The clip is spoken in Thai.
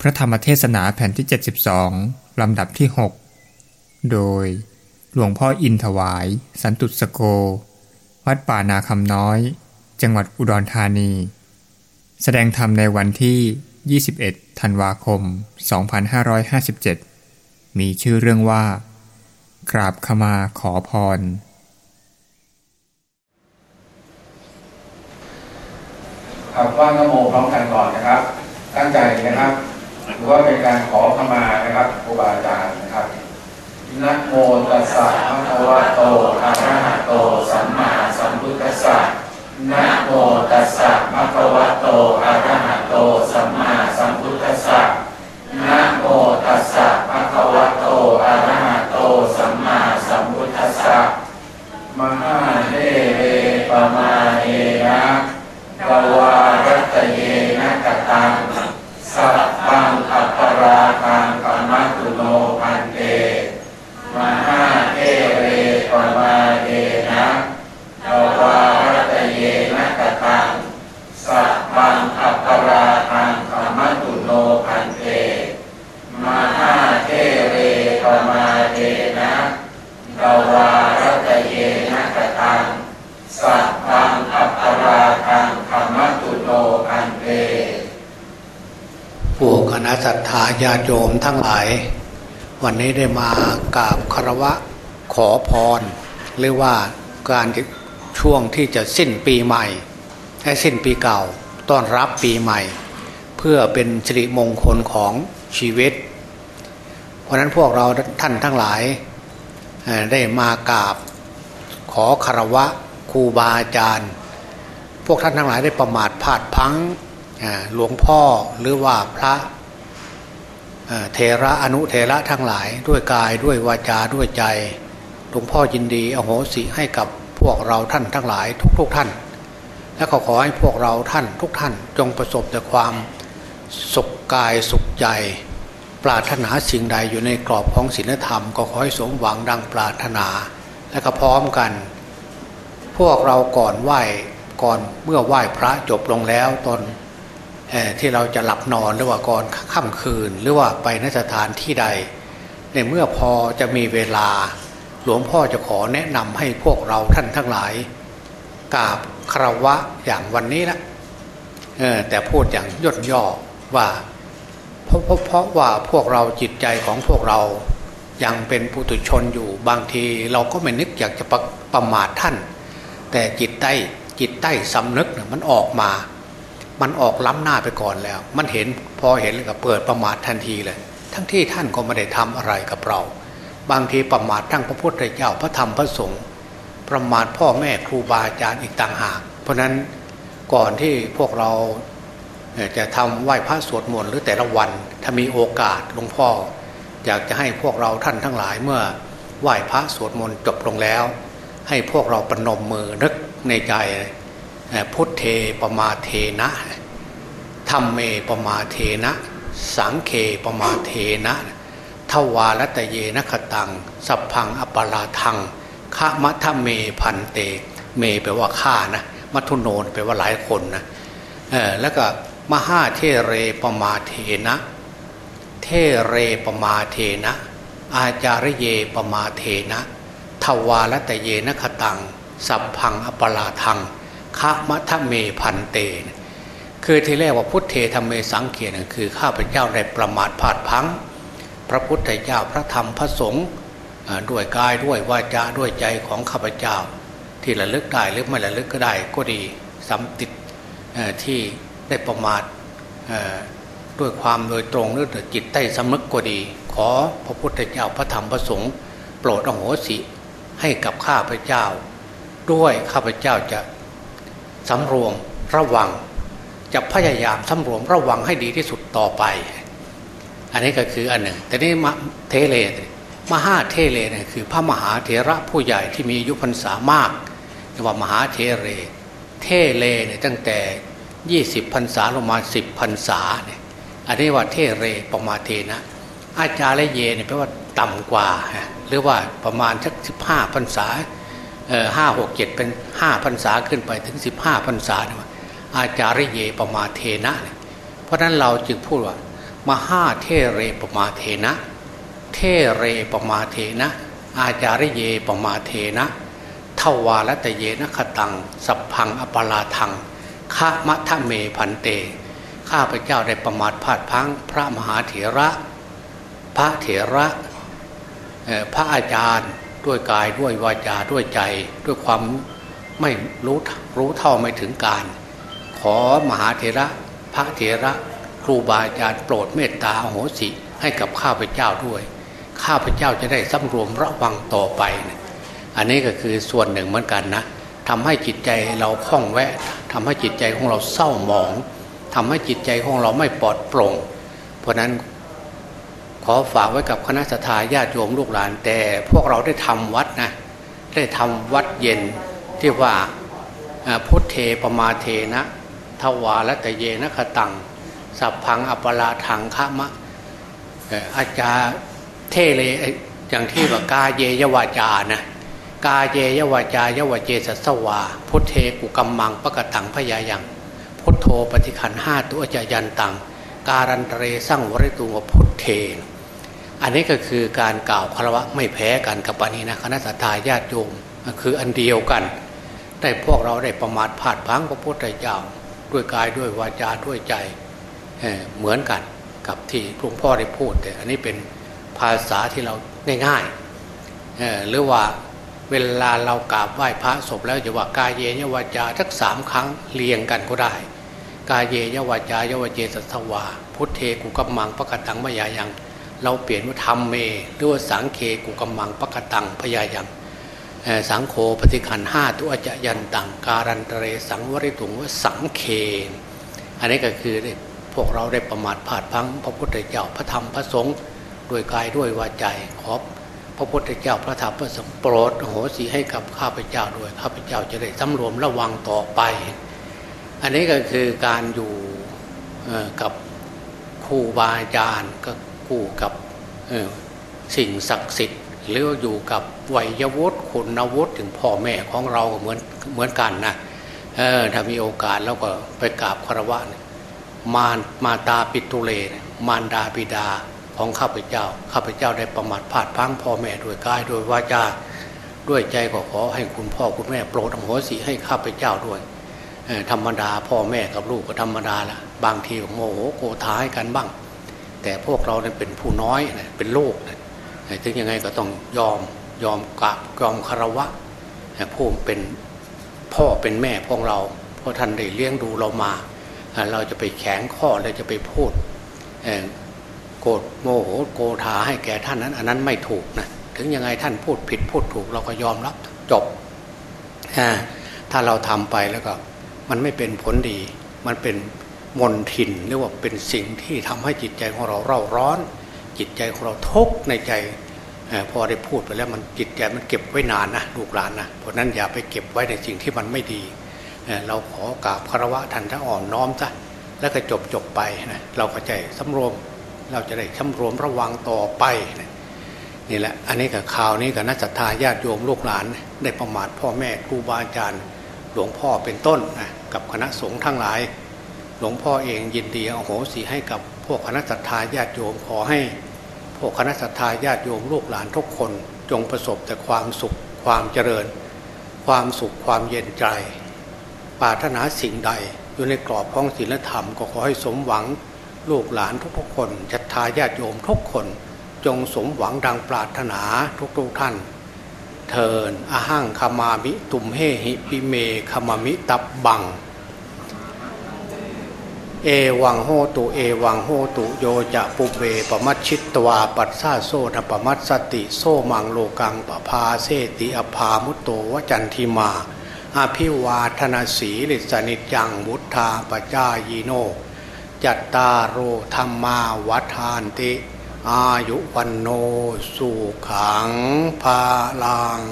พระธรรมเทศนาแผ่นที่ 72 ลำดับที่ 6 โดยหลวงพ่ออินถวาย สันตุสโก วัดป่านาคำน้อย จังหวัดอุดรธานี แสดงธรรมในวันที่ 21 ธันวาคม 2557 มีชื่อเรื่องว่า กราบขมาขอพร ครับว่านโมพร้อมกันก่อนนะครับ ตั้งใจนะครับ หรือว่าเป็นการขอขมานะครับครูบาอาจารย์นะครับนะโมตัสสะภะคะวะโตอะระหะโตสัมมาสัมพุทธัสสะนะโมตัสสะภะคะวะโตอะระหะโตสัมมาสัมพุทธัสสะนะโมตัสสะภะคะวะโตอะระหะโตสัมมาสัมพุทธัสสะมหาเทเรปมา ผู้คณะศรัทธาญาโยมทั้งหลาย วันนี้ได้มากราบคารวะขอพร หรือว่าการช่วงที่จะสิ้นปีใหม่ ให้สิ้นปีเก่าต้อนรับปีใหม่ เพื่อเป็นสิริมงคลของชีวิต เพราะนั้นพวกเราท่านทั้งหลายได้มากราบ ขอคารวะครูบาอาจารย์ พวกท่านทั้งหลายได้ประมาทพลาดพลั้ง หลวงพ่อหรือว่าพระเทระอนุเทระทั้งหลายด้วยกายด้วยวาจาด้วยใจหลวงพ่อยินดีอโหสิให้กับพวกเราท่านทั้งหลายทุกๆทท่าน และขอขอให้พวกเราท่านทุกท่าน จงประสบแต่ความสุขกายสุขใจ ปรารถนาสิ่งใดอยู่ในกรอบของศีลธรรม ก็ขอให้สมหวังดังปรารถนา และก็พร้อมกัน พวกเราก่อนไหว้ก่อนเมื่อไหว้พระจบลงแล้วตอน ที่เราจะหลับนอนหรือว่าก่อนค่ำคืน หรือว่าไปนสถานที่ใด ในเมื่อพอจะมีเวลา หลวงพ่อจะขอแนะนำให้พวกเราท่านทั้งหลายกราบคารวะอย่างวันนี้ละแต่พูดอย่างย่นย่อว่าเพราะเพราะเพราะว่าพวกเราจิตใจของพวกเรายังเป็นปุถุชนอยู่บางทีเราก็ไม่นึกอยากจะประประมาทท่าน แต่จิตใต้จิตใต้สำนึกมันออกมา มันออกล้ำหน้าไปก่อนแล้ว มันเห็นพอเห็นก็เปิดประมาททันทีเลย ทั้งที่ท่านก็ไม่ได้ทำอะไรกับเรา บางทีประมาททั้งพระพุทธเจ้าพระธรรมพระสงฆ์ประมาทพ่อแม่ครูบาอาจารย์อีกต่างหาก เพราะฉะนั้นก่อนที่พวกเราจะทำไหว้พระสวดมนต์หรือแต่ละวันถ้ามีโอกาสหลวงพ่อ อยากจะให้พวกเราท่านทั้งหลายเมื่อไหว้พระสวดมนต์จบลงแล้ว ให้พวกเราประนมมือนึกในใจ พุทเทปมาเทนะธรรมเมปมาเทนะ สังเคปมาเทนะทวารัตเยนะคตัง สัพพังอปปาราทังขะมัทเมพันเต เมแปลว่าข้านะมัทุโนนแปลว่าหลายคนนะเออแล้วก็มหาเทเรปมาเทนะ เทเรปมาเทนะ อาจารเยปมาเทนะทวาลตเยนะคตัง สัพพังอปลาทัง คะมะทะเมพันเตนคือที่แรกว่าพุทธเทธรรมเมสังเกียนคือข้าพเจ้าได้ประมาทพลาดพลัง พระพุทธเจ้าพระธรรมพระสงฆ์ด้วยกายด้วยวาจาด้วยใจของข้าพเจ้า ที่ระลึกได้หรือไม่ระลึกก็ได้ก็ดีสำติดที่ได้ประมาทด้วยความโดยตรงหรือจิตใต้สำนึกก็ดี ขอพระพุทธเจ้าพระธรรมพระสงฆ์โปรดอโหสิให้กับข้าพเจ้า ด้วยข้าพเจ้าจะ สำรวมระวัง จะพยายามสำรวมระวังให้ดีที่สุดต่อไป อันนี้ก็คืออันหนึ่ง แต่นี่มะเทเลมหาเถเรเนี่ยคือพระมหาเถระผู้ใหญ่ที่มีอายุพรรษามากเรียกว่ามหาเถเร เถเรเนี่ยตั้งแต่ 20พรรษาลงมา 10พรรษาเนี่ยอันนี้ว่าเถเรปมาเทนะ อาจารย์เยเนี่ยแปลว่าต่ำกว่าฮะหรือว่าประมาณสักสิบห้าพรรษา ห้าหกเจ็ดเป็นห้าพรรษาขึ้นไปถึงสิบห้าพรรษาเนี่ยอาจารย์เยประมาเทนะ เพราะฉะนั้นเราจึงพูดว่า มหาเทเรประมาเทนะ เทเรประมาเทนะ อาจารเยประมาเทนะทวาลตเยนะขตัง สัพพังอปลาทังข้ามะทะเมพันเต ข้าพเจ้าได้ประมาทพลาดพังพระมหาเถระ พระเถระ พระอาจารย์ ด้วยกายด้วยวาจาด้วยใจ ด้วยความไม่รู้รู้เท่าไม่ถึงการ ขอมหาเถระพระเถระครูบาอาจารย์โปรดเมตตาโหสิให้กับข้าพเจ้าด้วย ข้าพเจ้าจะได้สำรวมระวังต่อไปอันนี้ก็คือส่วนหนึ่งเหมือนกันนะทำให้จิตใจเราคล่องแวะทำให้จิตใจของเราเศร้าหมองทำให้จิตใจของเราไม่ปลอดโปร่ง เพราะนั้น อฝากไว้กับคณะสัตยาติโยมลูกหลาน แต่พวกเราได้ทำวัดนะได้ทำวัดเย็นที่ว่าพุทเทปมาเทนะทวาและตเยนะขตังสัพพังอปลาทังขามะอาจารเทเลอย่างที่ว่ากาเยยวาจานะกาเยยวาจายวาเจสัสวา พุทเทกุกัมมังปะกตังพยายังพุทโธปฏิคันห้าตัวจยันตัง การันเรสร้างวริตุงพุทเท อันนี้ก็คือการกล่าวคารวะไม่แพ้กันกับปานี้นะคณะสัตยาติโยมคืออันเดียวกัน ได้พวกเราได้ประมาทพลาดพังพระพุทธเจ้าด้วยกายด้วยวาจาด้วยใจเหมือนกันกับที่หลวงพ่อได้พูดแต่อันนี้เป็นภาษาที่เราง่ายๆหรือว่าเวลาเรากราบไหว้พระศพแล้วจะว่ากายเยยวาจาทักสามครั้งเรียงกันก็ได้ กายเยยวาจายวาเจสัตวา พุทเทกุกัมมังปะกตังมยายัง เราเปลี่ยนว่าธรรมเมหรือว่าสังเคกุกัมมังปะกตังพยายังสังโฆปฏิคันห้าตัวจะยันตังการันตเรสังวริตุงว่าสังเค อันนี้ก็คือพวกเราได้ประมาทพลาดพังพระพุทธเจ้าพระธรรมพระสงฆ์ด้วยกายด้วยวาจาขอบพระพุทธเจ้าพระธรรมพระสงฆ์โปรดโหสีให้กับข้าพเจ้าด้วยข้าพเจ้าจะได้สำรวมระวังต่อไป อันนี้ก็คือการอยู่กับครูบาอาจารย์ก็ คู่กับสิ่งศักดิ์สิทธิ์หรืออยู่กับวัยวุฒิคุณวุฒิถึงพ่อแม่ของเราเหมือนเหมือนกันนะถ้ามีโอกาสเราก็ไปกราบคารวะมามาตาปิตุเลมารดาบิดาของข้าพเจ้า ข้าพเจ้าได้ประมาทพลาดพังพ่อแม่ด้วยกายด้วยวาจาด้วยใจก็ขอให้คุณพ่อคุณแม่โปรดอโหสิให้ข้าพเจ้าด้วยธรรมดาพ่อแม่กับลูกก็ธรรมดาละบางทีโมโหโกรธาให้กันบ้าง แต่พวกเราเนี่ยเป็นผู้น้อยเป็นโลกถึงยังไงก็ต้องยอมยอมกราบยอมคารวะผู้เป็นพ่อเป็นแม่พวกเราเพราะท่านได้เลี้ยงดูเรามา เราจะไปแข็งข้อเราจะไปพูดโกรธโมโหโกธาให้แก่ท่านนั้น อันนั้นไม่ถูกนะถึงยังไงท่านพูดผิดพูดถูกเราก็ยอมรับจบถ้าเราทำไปแล้วก็มันไม่เป็นผลดี มันเป็น มนทินเรียกว่าเป็นสิ่งที่ทำให้จิตใจของเราเร่าร้อน จิตใจของเราทุกในใจพอได้พูดไปแล้วมันจิตใจมันเก็บไว้นานนะลูกหลานนะเพราะนั้นอย่าไปเก็บไว้ในสิ่งที่มันไม่ดีเราขอกราบคารวะทันทั้งอ่อนน้อมซะแล้วก็จบจบไปนะเราก็ใจสำรวมเราจะได้สำรวมระวังต่อไปนะนี่แหละอันนี้กับข่าวนี้กับนักศรัทธาญาติโยมลูกหลาน ได้ประมาทพ่อแม่ครูบาอาจารย์หลวงพ่อเป็นต้นนะกับคณะสงฆ์ทั้งหลาย หลวงพ่อเองยินดีเอาโหสิให้กับพวกคณะศรัทธาญาติโยมขอให้ พวกคณะสัตยาญาติโยมลูกหลานทุกคนจงประสบแต่ความสุขความเจริญ ความสุขความเย็นใจปรารถนาสิ่งใดอยู่ในกรอบของศีลธรรมก็ขอให้สมหวังลูกหลานทุกๆคนจัตตาญาติโยมทุกคนจงสมหวังดังปรารถนาทุกๆท่าน เทินอาหังคามามิตุมเฮหิปิเมคามามิตับบัง เอวังโหตุเอวังโหตุโยจะปุเบปมัชชิตวาปัสสาโซนปมัสสติโซมังโลกังปภาเสติอภามุตโตวจันทิมาอาภิวาธนาสีลิสนิจังบุทธาปจายโน จัตตาโรธรรมาวัฏานติ อายุวันโนสุขังภาลัง